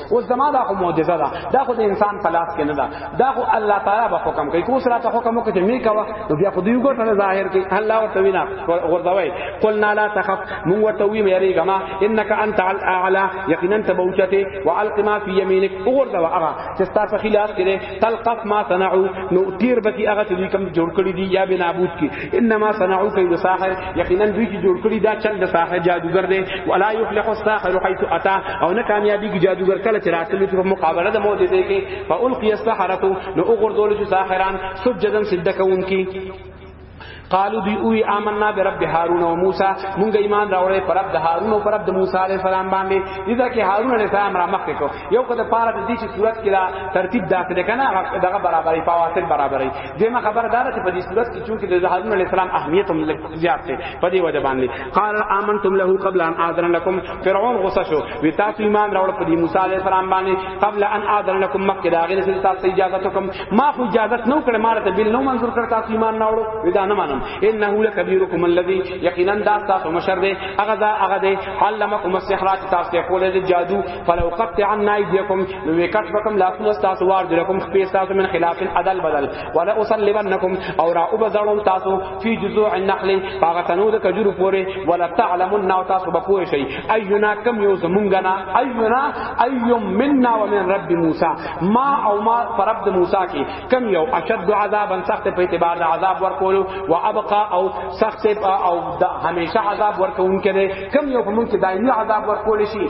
A: اوس زما دا خو معجزه ده دا خو د انسان په لاس کې نه ده دا خو الله تعالی به حکم کوي کو سره ته حکم وکړي چې می کوا نو بیا خو دی یو ګټه ظاهر کې الله ورته وینا غردوي قلنا لا تخف مو ورته وی مېری غما انك انت الاعلى یقینا تبوچته والق ما في يمينك غردوا هغه چې تاسو خلاف کړي تلقف ما صنعوا نو تیر به هغه چې کوم جوړ کړی دی یا بنابود کی انما صنعوا كيد ساحر یقینا دوی چې جوړ کړی دا چل د ساحر جادوګر دی ولا يفلح الساحر حيث اتى او نه کامیابی کی جادوګر کله چې راتلو په مقابله د معجزې کې فالقي السحرة نو وګرځول شو ساحران سجدا سجده کوونکی قالو دی اوی آمنا برب هارون و موسی مونږ ایمان راوړې پر رب د هارون او پر رب د موسی علی السلام باندې دغه کې هارون علی السلام را مخ کو یو کده پاره د دې چې صورت کې ترتیب داخله کنه دغه برابرې پاواسل برابرې دیمه خبر دار چې په دې صورت کې چونکې د هارون علی السلام اهمیت هم زیات دی په دې وجه باندې قال امنتم له قبل ان اذن لكم فرعون غصه شو وی تاسو ایمان راوړ په دې موسی علی السلام باندې قبل ان اذن لكم مکه دا غیر سره تاسو اجازه کوم ما خو اجازه نه کړ ما ته بل نو منظور کړ تاسو ایمان نه وړو وی دا نه مانم انه لکبیرکم الذی یقینا دا تاسو مشر دی هغه دا هغه دی علمکم السحرات تاسو په دې جادو فلو قطعنا ايديكم وکټ بكم لا تاسو وار درکم خپې تاسو من خلاف عدل بدل ولا اصلبنكم او را وبزړم تاسو في جزوع النخل هغه تنو د کجور پورې ولا تعلمون او تاسو به پوه شي اينا کم یو زمونګنا اينا ايم منا ومن رب موسى ما او ما فرب موسى کی کم یو اشد عذابا سخت په اعتبار د عذاب ورکولو وابقى او سخت او همیشه عذاب ورکون کړي کم یو په مونږ کې دایمي عذاب ورکول شي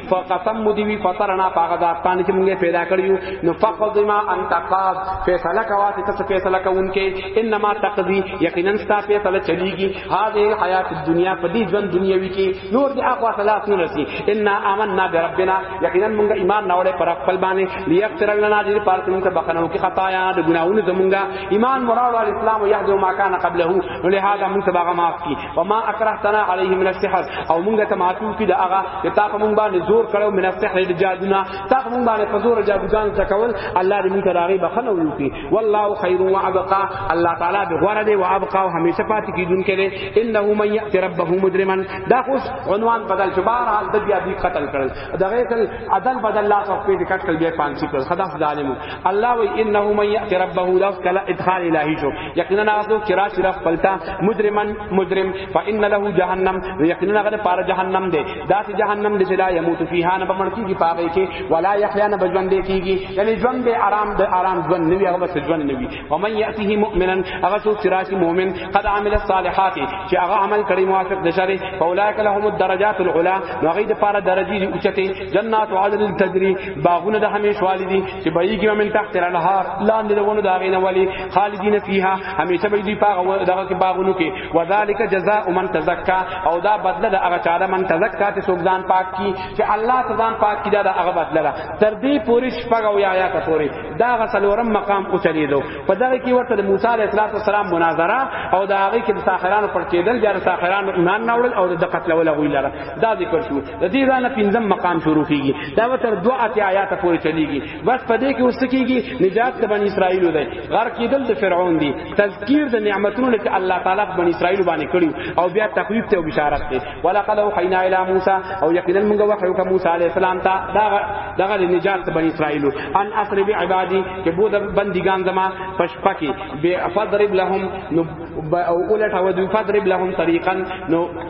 A: فقسم مودی وی فطرنا پاغه ذات باندې چې موږ پیدا کړیو نو فقد ما انت قاض فیصله کوا چې تاسو فیصله کوونکې انما تقضی یقینا ستا فیصله چلیږي هاذه حیات الدنیا په دې ژوند دنیوي کې نور دې اقوا صلات نه رسی ان آمنا بربنا یقینا موږ ایمان ناوړې پر خپل باندې لیغفر لنا دې پارت موږ بخنو کې خطایا د ګناہوں زمونږه ایمان مراد اسلام یهدو ما کان قبله ولهذا موږ باغ معاف کی فما اکرهتنا علیه من السحر او مونږ ته معتو کی دا هغه چې تا په مونږ باندې زور کړو من السحر د جادونا تا په مونږ باندې په زور جادوګان ته کول الله دې مونږ ته راغي بخنه وکي والله خیر و ابقا الله تعالی به غره دې و ابقا او همیشه پاتې کیدون کړي انه من یات ربه مجرما دا خوش عنوان بدل شو بهر حال د بیا دې قتل کړل دغه تل عدل بدل لا څوک دې کټ کړ بیا پانسی کړ خدا ظالم الله و انه من یات ربه دا کلا ادخال الہی شو یقینا هغه څوک چې راشي را خپلتا مجرمن مجرم فإن له جهنم یقینا هغه لپاره جهنم دی دا چې جهنم دی چې لا يموت فيها نه بمړ کیږي پاږي کې ولا يحيا نه بجوند کیږي یعنی ژوند به آرام د آرام ژوند نه وي هغه بس ژوند نه وي ومن يأته مؤمنا هغه څوک چې راشي مؤمن قد عمل الصالحات چې هغه عمل کړی موافق د شری فاولئک لهم الدرجات العلى نو هغه لپاره درجه دي اوچته جنات عدن تجري باغونه د همیشوالي دي چې بهيږي من تحت الانهار لاندې د ونو داغینه ولي خالدین فیها همیشه به دوی پاغه دغه کې باغونو کې وذالک جزاء من تزکا او دا بدله د هغه چاله من تزکا چې څوک ځان پاک کی چې الله ته ځان پاک کی دا د هغه بدله ده تر دې پوری شپږ او یا ته پوری دا غسلورم مقام او چلیدو په دغه کې ورته موسی علیه السلام مناظره او دا هغه کې د ساخرانو پر کېدل جار ساخرانو ایمان نوړل او د قتل ولا غوی لره دا ذکر شو د دې ځانه پنځم مقام شروع کیږي دا تر دوه اتیا آیات پوری چلیږي بس پدې کې اوس کېږي نجات د بنی اسرائیل دی غر کېدل د فرعون دی تذکیر د نعمتونو لکه الله تعالی بنی اسرائیل باندې کړی او بیا تخویب ته بشارت دی ولقد اوحینا الی موسی او یقینا موږ وحی وکړ موسی علیه السلام ته دا دغه نجات بنی اسرائیل ان اسر بعبادی کې بود بندگان زما پشپکی بفضرب لهم نو او اولټ او فضرب لهم طریقا نو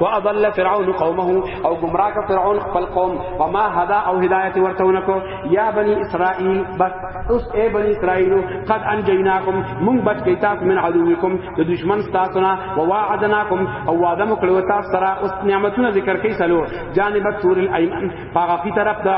A: واضل فرعون قومه او گمراه کا فرعون خپل قوم وما هدا او هدایت ورته ونکو یا بنی اسرائیل بس اوس اے بنی اسرائیل قد انجیناکم من بچ کی تاسو من عدوکم د دشمن تاسو نه وواعدناکم او وعده مکړو تاسو سره اوس نعمتونه ذکر کیسلو جانب تور الایمن پاغفی طرف دا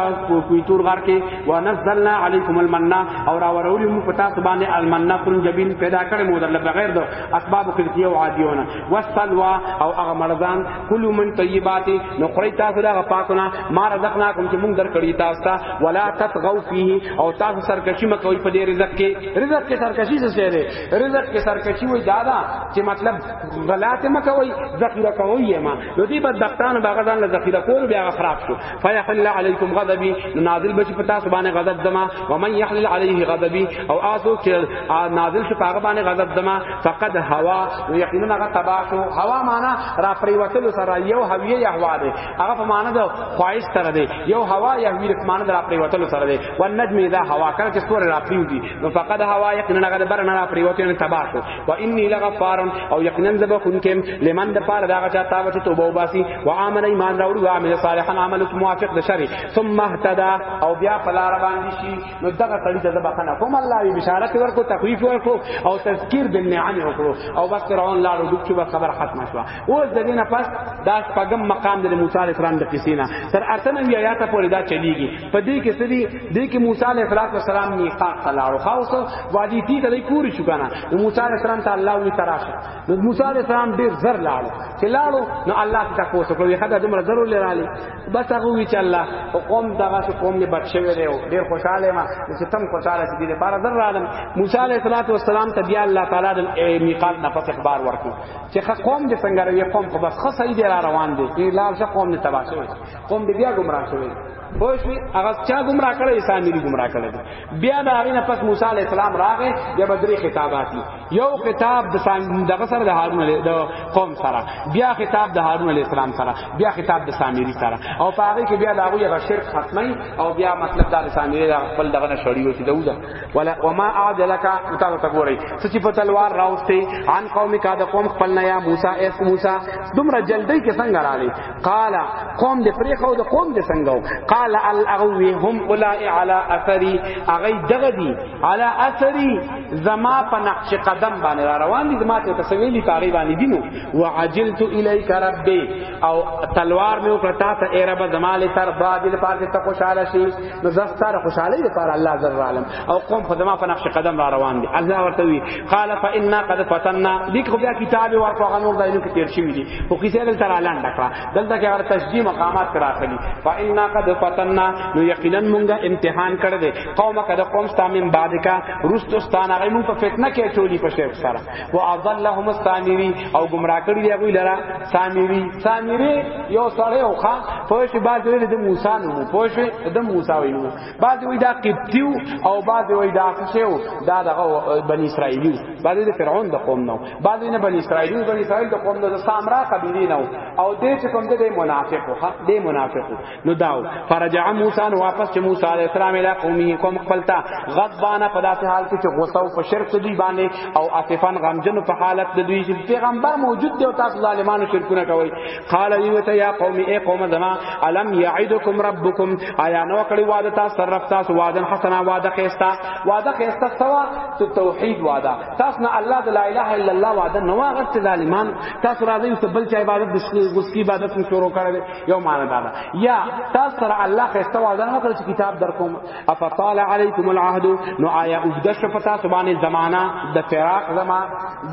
A: کوی تور غار کې ونزلنا علیکم المننا اور اورول مو پتا سبحان المننا کن جبین پیدا کړي مو در بغیر دو اسباب خلقی او عادیونه والسلوا او هغه مرزان کل من طیبات نو قری تاسو دا پاکونه ما رزقناکم چې مونږ در کړی تاسو ته ولا تطغوا فيه او تاسو سرکشی مکوئ په دې رزق کې رزق کې سرکشی څه شه ده رزق کې سرکشی وای دادا چې مطلب غلات مکوئ ذخیره کوئ ما نو دی بدبختان باغ ځان له ذخیره کول بیا خراب شو فیحل علیکم غضبی نازل بشی پتا سبحانه غضب دما و من یحلل علیه غضبی او آسو چې نازل شو هغه باندې غضب دما فقد هوا یقینا هغه تباہ شو هوا معنا را پریوتل سره یو هویه یهوا دی هغه په معنا د خواهش سره دی یو هوا یهوی د معنا د را پریوتل سره دی و نجم اذا هوا کله چې ستوره را پریو دی نو فقد هوا یقینا هغه بر نه را پریوتل تباہ شو و انی لغفار او یقینا ذب خنکم لمن د پاره دا غچا تابه چې توبه وباسي و عمل ایمان راوړي و عمل صالحا عمل موافق د شری ثم اهتدى او بیا فلار باندې شي نو دغه سړي ته ذبخنه کوم الله وی بشارت ورکو تخویف ورکو او تذکیر بالنعم ورکو او بس فرعون لاړو دک چې خبر ختم شوه اوس د دینه پس دا شپږم مقام د موسی علی السلام د قصینا تر اتنه وی آیات پورې دا چلیږي په دې کې سړي دې کې موسی علی السلام میقات تلاړو خاص وادي دې ته پوری شو کنه موسی علی السلام ته الله وی تراشه نو موسی علی السلام ډیر زر لاړو چې لاړو نو الله ته تاسو کوي خدای دومره ضرور لرالی بس هغه وی چې الله قوم دغه قوم نه بچ شوی دی ډیر خوشاله ما چې تم خوشاله دې لپاره ضرر عالم موسی علی السلام ته بیا الله تعالی د میقات نه پس اخبار ورکړي چې خه قوم دې څنګه روي قوم خو بس خه صحیح دی را روان دي ای لار شه قوم نه تباہ شوی قوم دې بیا گمراه شوی خو شي هغه چا گمراه کړی عیسی مری گمراه کړی بیا دا غینه پس موسی علی السلام راغې یا بدري خطابات یو خطاب د دغه سره د هارون علی د قوم سره بیا خطاب د هارون علی السلام سره بیا خطاب د سامری سره او په هغه کې بیا دا غوی غشر ختمي او بیا مطلب دا سامری دا خپل دغه نشړی وسی دوزه ولا وما اعجلک متابع تګوري سچ په تلوار راوستي عن قوم کا د قوم خپل نه یا موسی اس موسی دومره جلدی کې څنګه رالی قال قوم دې پرې خو د قوم دې څنګه قال الاغوي هم اولای علی اثری اغی دغه دی علی اثری زما په نقش قدم باندې را روان دي زما ته تسویلی پاغي باندې دینو وعجلت الیک ربی او تلوار مې وکړه تا ته ای رب زما لپاره باجل پاتې ته خوشاله شي نو دا ستاره خوشحالي ده پر الله جل عالم او قوم په دما په نقش قدم را روان دي الله ورته وی قال فإنا قد فتنا لیک خو بیا کتاب ورکو هغه نور دایلو کې تیر شوی دي خو کیسه دل تر اعلان دکړه دلته کې هر تشجیع مقامات کرا خلی فإنا قد فتنا نو یقینا مونږه امتحان کړ دې قوم کده قوم ستامن بعد کا رستو ستانه غي مونږ په فتنه کې چولی په شیخ سره و اضلهم السامری او گمراه کړی دی غوی لرا سامری سامری یو سړی او خان پوش باز ویل د موسی نو پوش د موسی ویل باز وی دا قبطیو او باز وی دا فشو دا د بنی اسرائیلی باز د فرعون د قوم نو باز نه بنی اسرائیلی بنی اسرائیل د قوم د سامرا قبیله نو او دې چې کوم دې منافق وه دې منافق نو داو فرجع موسی نو واپس چې موسی علیہ السلام اله قومه قوم خپلتا غضبان په داسې حال کې چې غوسه او شرک دوی باندې او عاطفن غمجن په حالت د دوی چې پیغمبر موجود دی او تاسو ظالمانو شرکونه کوي قال ایوته یا قوم ای قوم زما الم یعدکم ربکم آیا نو کړی وعده تاسو سره تاسو وعده حسنا وعده خيستا وعده خيستا سوا ته توحید وعده تاسو نه الله د لا اله الا الله وعده نو هغه ظالمان تاسو راځي چې بل چا عبادت د غسکی عبادت شروع کړی یو معنا دا ده یا تاسو سره الله خسته وعده نه کړ چې کتاب در کوم افطال علیکم العهد نو آیا اوږده شو پتا سبحانه زمانہ د فراق زما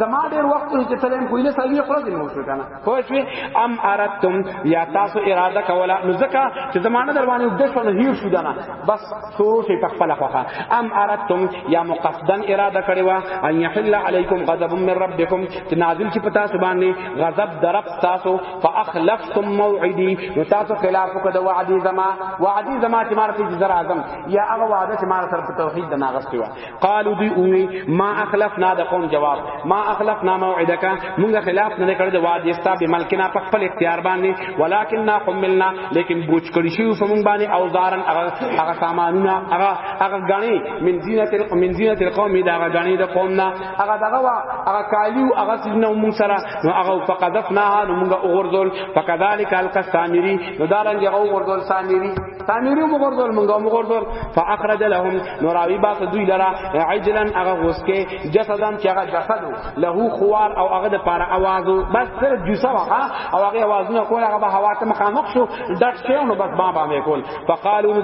A: زما ډیر وخت چې تلم کویله سړی خو دې مو شو کنه خو شوي ام ارتم یا تاسو اراده کولا نو ځکه چې زمانہ در باندې اوږده شو نو هیر شو دنا بس شروع شي په خپل خوخه ام ارتم یا مقصدن اراده کړی وا ان یحل علیکم غضب من ربکم چې نازل چې پتا سبحانه غضب درب تاسو فاخلفتم موعدي نو تاسو خلاف وکړ د وعده زما وعده زما چې مارته چې زرا اعظم یا هغه وعده چې مارته سره توحید د ناغستې و قالو دی اومي ما اخلفنا د قوم جواب ما اخلفنا موعدک موږ خلاف نه کړ د وعده استا به ملکنا په خپل اختیار باندې ولکننا حملنا لیکن بوج کړی شو فمون باندې اوزارن هغه هغه سامانونه هغه هغه غنی من زینت من زینت القوم دا غنی د قوم نه هغه دغه وا هغه کالیو هغه سینه مون سره نو هغه فقدفناها نو مونږه وګرځول فکذالک القسامری نو دارنګ هغه وګرځول سامری سامری وګرځول مونږه وګرځول فاخرج لهم نو راوی با دوی لرا عجلا هغه غوسکه جسدان چې هغه جسد له خوار او هغه د پاره आवाज بس سره جوسه وها او هغه आवाजونه کول هغه به هوا ته مخامخ شو ډټ شو نو بس ما باندې کول فقالو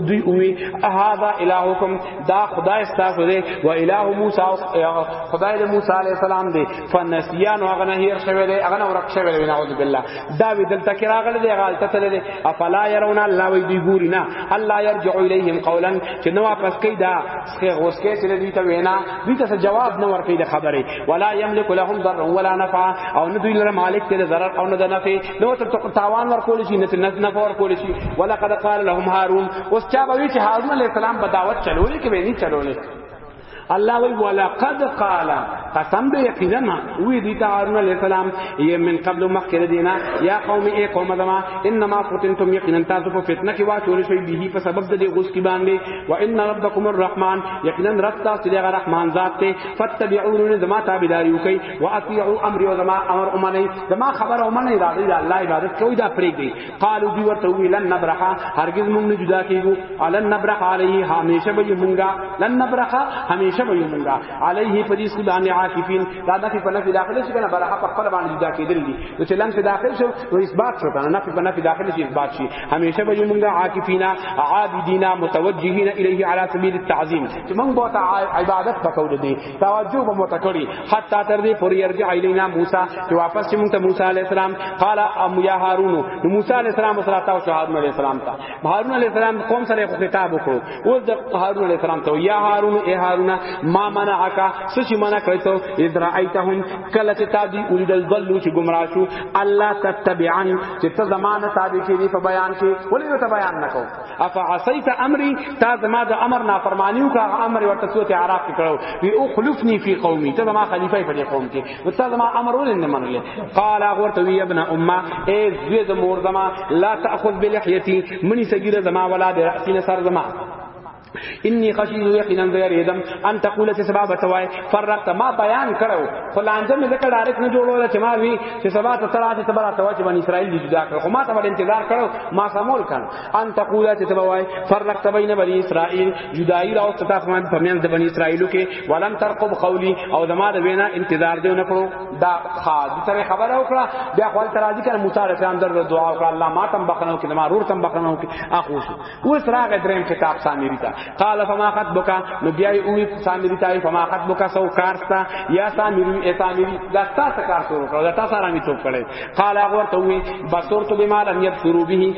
A: دوی اوی هذا الهکم دا خدای ستاسو دی و اله موسی خدای د موسی علی السلام دی فنسیان هغه نه هیر شوی دی هغه نه ورک شوی دی نعوذ بالله دا وی دلته کې راغلی دی هغه تلته تل دی افلا يرون الله وی دی ګوري نه الله يرجع الیهم قولا چې نو واپس کوي دا څخه غوس کې چې دوی ته وینا دوی ته جواب نه ورکړي د خبره ولا یملک لهم ضر ولا نفع او نه دوی لره مالک ته ضرر او نه نفع نو ته تاوان ورکول شي نه ته نه ورکول شي ولقد قال لهم هارون اوس چا به وی چې هارون علیه السلام په دعوت چلولې کې به نه چلولې الله وی ولقد قال قسم به یقینا وی دی ته هارون علیہ السلام یم من قبل مخکره دینا یا قوم ای قوم دما انما فتنتم یقینا تاسو په فتنه کې واچول شوی به په سبب د دې غوس کې باندې و ان ربکم الرحمن یقینا رب تاسو دغه رحمان ذات ته فتبعون زما تابعداري وکي واطيعوا امر او زما امر امنه زما خبر امنه دا دی الله عبادت کوي دا پرې دی قالوا دی ورته وی لن نبرحا هرگز مونږ نه جدا کیږو علن نبرح علیه همیشه به مونږه لن نبرح همیشه به مونږه علیه پدیس کو باندې عاکفین دا د په نفي داخله شي کنه برحا په خپل باندې جدا کیدل دي نو چې لن په داخل شو نو اثبات شو کنه نفي په نفي داخله شي اثبات شي همیشه به مونږه عاکفینا عابدینا متوجهین الیه علی سبیل التعظیم چې مونږ بہت عبادت پکول دي توجه به مو تکړی حتی تر دې پوری ارجع الینا موسی چې واپس چې مونږ ته موسی علی السلام قال ام یا هارون نو موسی علی السلام سره تاو شو هارون علی السلام ته هارون علی السلام قوم سره خطاب وکړو اوس د هارون علی السلام ته یا هارون ای هارون ما منعک سچ منع کړی ته ادرایتهم کله چې تا دی اولیدل ضلوا چې گمراه شو الله تتبعن چې ته زمانه تابع کیږي په بیان کې ولې ته بیان نکو افعصیت امری تا زما د امر نافرمانی وکا امر ورته سوت عراق کړو وی او خلفنی فی قومی ته زما خلیفہ په قوم کې نو تا زما امر ولې نه منل قال ورته وی ابن امه ای زوی د مور زما لا تاخذ بلحیتی منی سګیره زما ولا د راسین سر زما انی خشیت یقینا زیریدم ان تقول چې سبب توای فرقت ما بیان کړو فلانجه مې ذکر ډایرک نه جوړول چې ما وی چې سبا ته ترا چې سبا ته چې بن اسرائیل جدا کړو ما ته ول انتظار کړو ما سمول کړو ان تقولا چې تبوای فرق تبین بنی اسرائیل جدائی راو تتا فمان پمیان د بنی اسرائیلو کې ولم ترقب قولی او دما د وینا انتظار دیو نه کړو دا خا د تر خبره وکړه بیا خپل ترازی کړه موسی علیہ السلام در دعا وکړه الله ما تم بخنو کې ما رور تم بخنو کې اخو شو اوس راغ دریم کتاب سامری تا قال فما خطبک نو بیا او سامری تا فما خطبک سو کارستا یا سامری ای سامری دا تاسو کار شروع کړو دا تاسو را می چوک کړي قال هغه ورته وی بصورت بما لم يبصروا به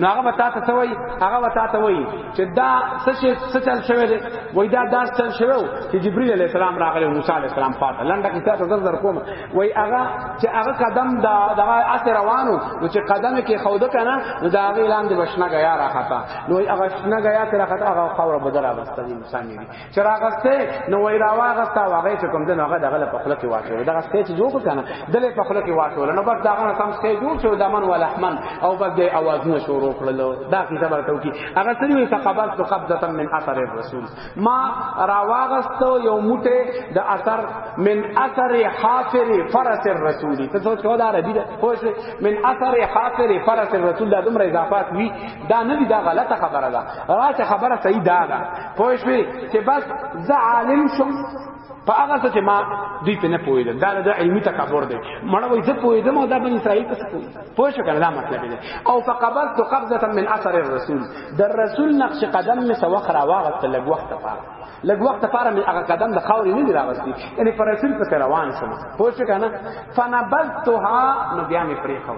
A: نو هغه وتا ته وای هغه وتا ته وای چې دا سچ سچل شوی دی وای دا داس چل شوی چې جبرئیل علی السلام راغلی موسی علی السلام پاته لنډه کیسه ته زر زر کوم وای هغه چې هغه قدم دا دغه اثر روانو نو چې قدم کې خوده کنه نو دا هغه اعلان دی بشنا غیا راختا نو هغه شنا غیا تر راختا هغه خاور بدل راوستلی انسان دی چې راغسته نو وای راواغستا واغې چې کوم دین هغه دغه په خله کې واچو دغه سټی چې جوړ کنه دله په خله کې واچو نو بس داغه نه سم سټی جوړ شو دمن ولحمن او بس د आवाज نه شروع کړل دا کی خبر ته کی هغه سری وي تقبل تو قبضه من اثر الرسول ما راواغستو یو موټه د اثر من اثر حافر فرس الرسول ته څه کو دا ربی خوش من اثر حافر فرس الرسول دا دومره اضافات وی دا نه دی دا غلطه خبره ده راته خبره صحیح ده پوه شوې چې بس زه عالم شم په هغه څه چې ما دوی په نه پوهیدل دا د علمي تکبر دی مړه وای زه پوهیدم او دا بن اسرائیل څه پوهی پوه شو کنه دا مطلب دی او فقبضت قبضه من اثر الرسول در رسول نقش قدم می سوخ را واغت لګ وخت پاره لګ وخت پاره می هغه قدم د خاورې نه دی راغستی یعنی پر رسول په روان شوم پوه شو کنه فنبذتها نو بیا می پرې خو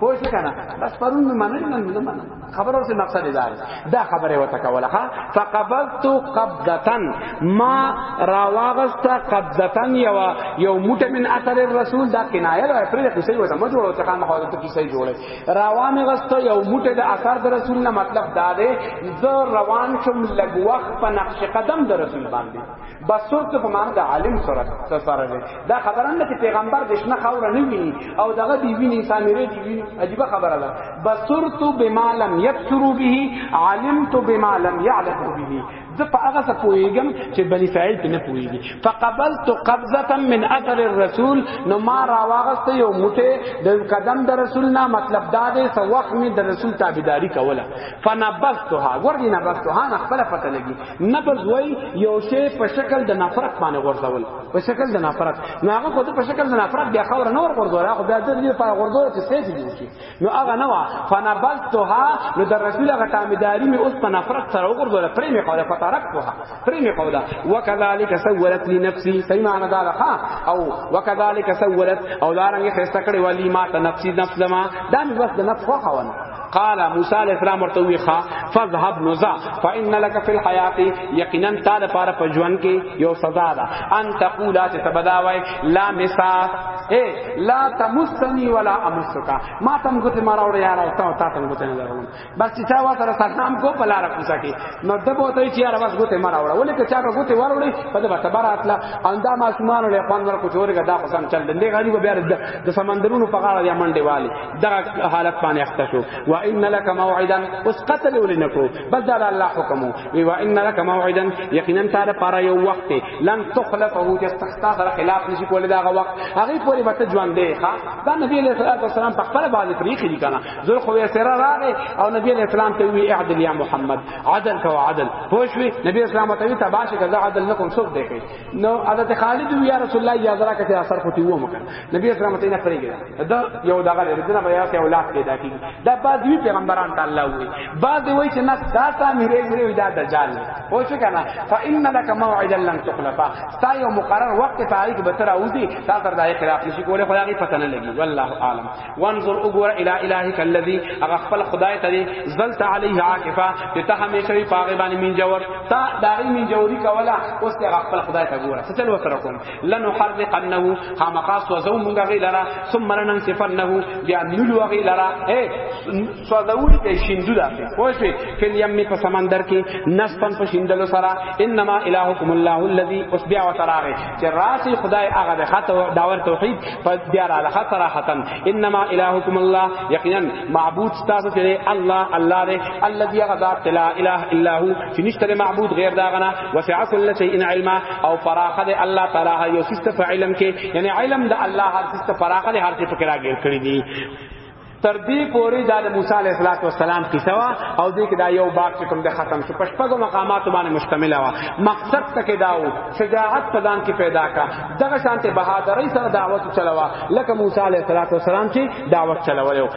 A: پوه شو کنه بس پرون مې منل نن مې منل خبره اوس مقصد دا دا خبره وته کوله ها فقبلت قبضه ما راواغست قبضه یو یو موټه من اثر الرسول دا کنایه ده پرې د کیسې وته ما جوړو ته خامخا د کیسې جوړه روان غست یو موټه د اثر د رسول نه مطلب دا ده زه روان شم لګ وخت په نقش قدم د رسول باندې بسور ته په معنی د عالم سره سره دی دا خبره نه چې پیغمبر د شنه خوره نه ویني او دغه دی ویني سامری دی ویني عجیب خبره ده بسور تو بما لم یبصروا به عالم تو بما لم یعلموا به زه په هغه څه پوهیږم چې بنی اسرائیل په نه پوهیږي فقبلت قبضه من اثر الرسول نو ما راواغست یو موټه د قدم د رسول نه مطلب دا دی سو وخت می د رسول تابعداري کوله فنبذتها ورنه نبذتها نه خپل پته لګي نبذ وای یو شی په شکل د نفرت باندې غورځول په شکل د نفرت نو هغه خود په شکل د نفرت بیا خور نه ور غورځول هغه بیا د دې په غورځول چې څه دي شي نو هغه نه وا فنبذتها نو د رسول هغه تامیداری می اوس په نفرت سره غورځول پرې می قوله فترکتها پرې می قوله وکذالک سولت لی نفسی صحیح معنی دا لخوا او وکذالک سولت او دارنګ خسته کړي ولی ما ته نفسی نفس زما دا بس د نفس خو خوانه قال موسی علیہ السلام ورته وی خا فذهب نزا فان لك في الحیات یقینا تا د پاره په ژوند کې یو سزا ده ان تقولا چې تبدا وای لا مسا اے لا تمسنی ولا امسک ما تم ګوت ما راوړ یار او تا تا تم ګوت نه درولم بس چې تا وا سره سلام کو په لار کوسا کې نو د بوته چې یار بس ګوت ما راوړ ولې که چا ګوت وروړي په دې تبر اتلا اندا ما سمان له خوان ور کو چورګه دا قسم چل دې غالي به بیا د سمندرونو په غاړه یا منډه والی دا حالت باندې اخته شو و ان لك موعدا اوس قتل ولنکو بس دا الله حکم وی و ان لك موعدا یقینا تعالی پر یو وخت لن تخلفه چې استختا سره خلاف نشي کولای دا وخت هغه پوری بته ژوند دی ښا دا نبی علیہ الصلوۃ والسلام په خپل باندې طریقې دي کنه ذل خو سره راغی او نبی علیہ السلام ته وی اعدل یا محمد عدل کو عدل پوښوي نبی اسلام ته وی تباشه کذا عدل نکوم څوک دی نو حضرت خالد یا رسول الله اجازه را کته اثر خو تیو مکه نبی اسلام ته نه پرېږي دا یو دغه لري دنه بیا سه اولاد پیدا کی دا بعد وی پیغمبران ته الله وی بعد وی چې نه دا تا میرې میرې دا دجال او څه کنه فإن لك موعدا لن تخلفا ستا یو مقرر وخت فائق بتر او دي تا تر دای خلاف نشي کوله خدای پته نه لګي والله اعلم وانظر وګوره الی الهک الذی هغه خپل خدای ته زلت علیه عاکفا چې ته همیشه وی پاغه باندې مين جوړ تا داغي مين جوړی کولا اوس هغه خپل خدای ته ګوره څه چل وسره کوم لنحرقنه خامقاس وزو مونږه غی لرا ثم لننسفنه بیا نلو غی لرا اے سوزوی ته شیندو داسې پوه شئ فل یم په سمندر کې نستن په شیندلو سره انما الهکم الله الذی اوس بیا وتراغه چې راسی خدای هغه د خط داور توحید په بیا را لخت صراحتن انما الهکم الله یقینا معبود تاسو ته الله الله دی الذی غذات لا اله الا هو چې نشته معبود غیر دا غنا وسع کل شیء علما او فراخ دی الله تعالی یو سست فعلم کې یعنی علم د الله هر سست فراخ دی هر څه پکې راګیر کړی دی تر دې پورې دا د موسی علیه السلام قصه وا او دې کې دا یو باغ چې کوم د ختم شو پښپګو مقامات باندې مشتمل وا مقصد تک داو شجاعت پدان کې پیدا کا دغه شانته بهادرۍ سره دعوت چلوا لکه موسی علیه السلام چې دعوت چلولیو